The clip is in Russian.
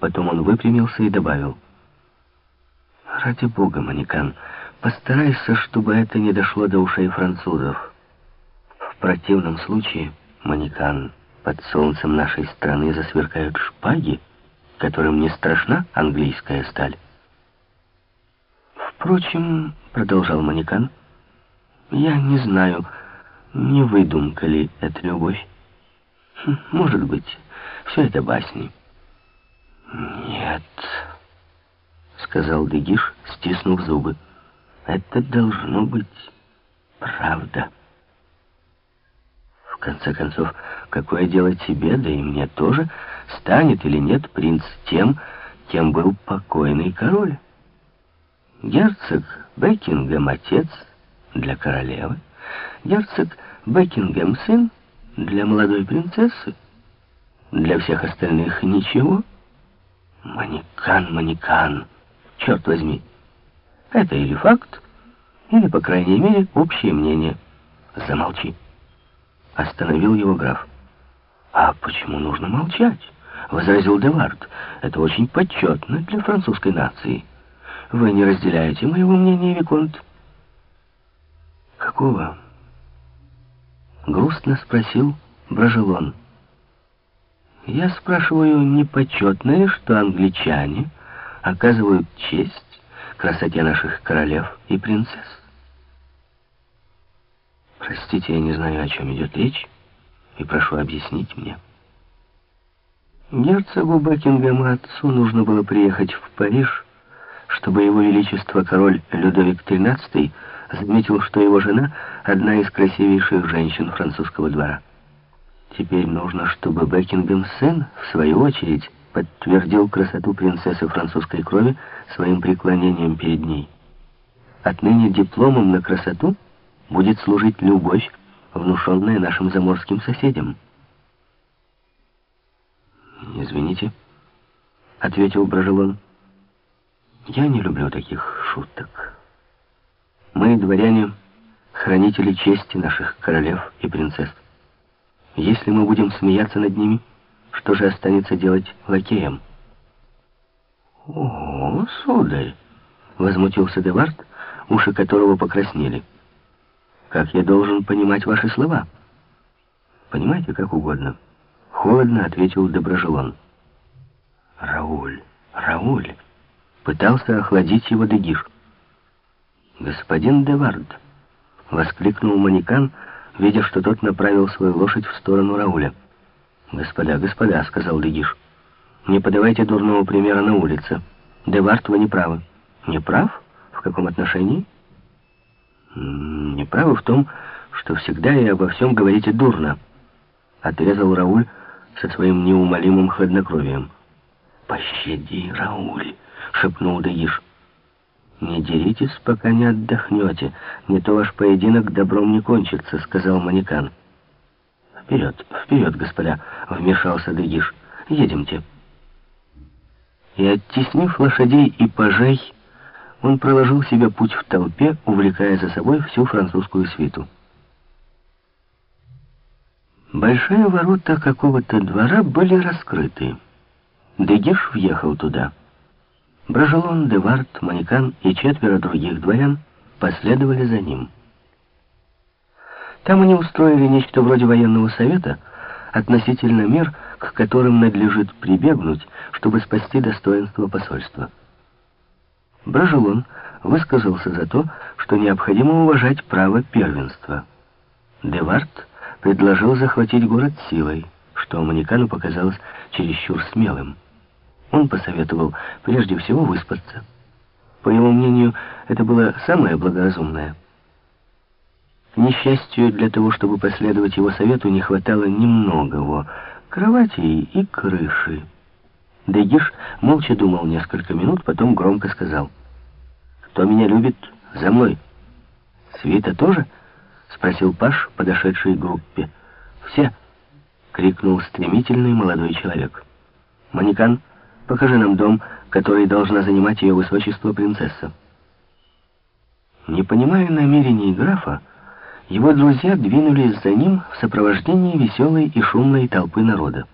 Потом он выпрямился и добавил. «Ради бога, Манекан, постарайся, чтобы это не дошло до ушей французов. В противном случае, Манекан, под солнцем нашей страны засверкают шпаги, которым не страшна английская сталь». «Впрочем, — продолжал Манекан, — я не знаю, не выдумка ли это любовь. Хм, может быть, все это басни». «Нет», — сказал Дегиш, стиснув зубы. «Это должно быть правда». В конце концов, какое дело тебе, да и мне тоже, станет или нет принц тем, кем был покойный король? Герцог Бекингем отец для королевы, герцог Бекингем сын для молодой принцессы, для всех остальных ничего — Манекан, манекан, черт возьми. Это или факт, или, по крайней мере, общее мнение. Замолчи. Остановил его граф. А почему нужно молчать? Возразил Девард. Это очень почетно для французской нации. Вы не разделяете моего мнения, Виконт? Какого? Грустно спросил Брожелон. Я спрашиваю, не почетно ли, что англичане оказывают честь красоте наших королев и принцесс? Простите, я не знаю, о чем идет речь, и прошу объяснить мне. Герцогу Бекингема отцу нужно было приехать в Париж, чтобы его величество король Людовик XIII заметил, что его жена — одна из красивейших женщин французского двора. Теперь нужно, чтобы Бекингем сын, в свою очередь, подтвердил красоту принцессы французской крови своим преклонением перед ней. Отныне дипломом на красоту будет служить любовь, внушенная нашим заморским соседям. «Извините», — ответил Брожелон, — «я не люблю таких шуток. Мы, дворяне, хранители чести наших королев и принцесс». Если мы будем смеяться над ними, что же останется делать лакеям? «О, сударь!» — возмутился Девард, уши которого покраснели. «Как я должен понимать ваши слова?» «Понимаете, как угодно». Холодно ответил Доброжелон. «Рауль, Рауль!» — пытался охладить его Дегиш. «Господин Девард!» — воскликнул Манекан, — видя, что тот направил свою лошадь в сторону Рауля. «Господа, господа», — сказал Легиш, — «не подавайте дурного примера на улице. Девард, вы не правы». «Не прав? В каком отношении?» «Не правы в том, что всегда и обо всем говорите дурно», — отрезал Рауль со своим неумолимым хладнокровием. «Пощади, Рауль», — шепнул Дегиш. «Не деритесь, пока не отдохнете. Не то ваш поединок добром не кончится», — сказал Манекан. «Вперед, вперед, господа!» — вмешался Дегиш. «Едемте». И, оттеснив лошадей и пажей, он проложил себе путь в толпе, увлекая за собой всю французскую свиту. Большие ворота какого-то двора были раскрыты. Дегиш въехал туда. Брожелон, Девард, Манекан и четверо других дворян последовали за ним. Там они устроили нечто вроде военного совета относительно мер, к которым надлежит прибегнуть, чтобы спасти достоинство посольства. Брожелон высказался за то, что необходимо уважать право первенства. Девард предложил захватить город силой, что Манекану показалось чересчур смелым. Он посоветовал прежде всего выспаться. По его мнению, это было самое благоразумное. Несчастью, для того, чтобы последовать его совету, не хватало немногого — кровати и крыши. Дегиш молча думал несколько минут, потом громко сказал. «Кто меня любит, за мной». «Свита тоже?» — спросил Паш, подошедший к группе. «Все!» — крикнул стремительный молодой человек. «Манекан!» Покажи нам дом, который должна занимать ее высочество принцесса». Не понимая намерений графа, его друзья двинулись за ним в сопровождении веселой и шумной толпы народа.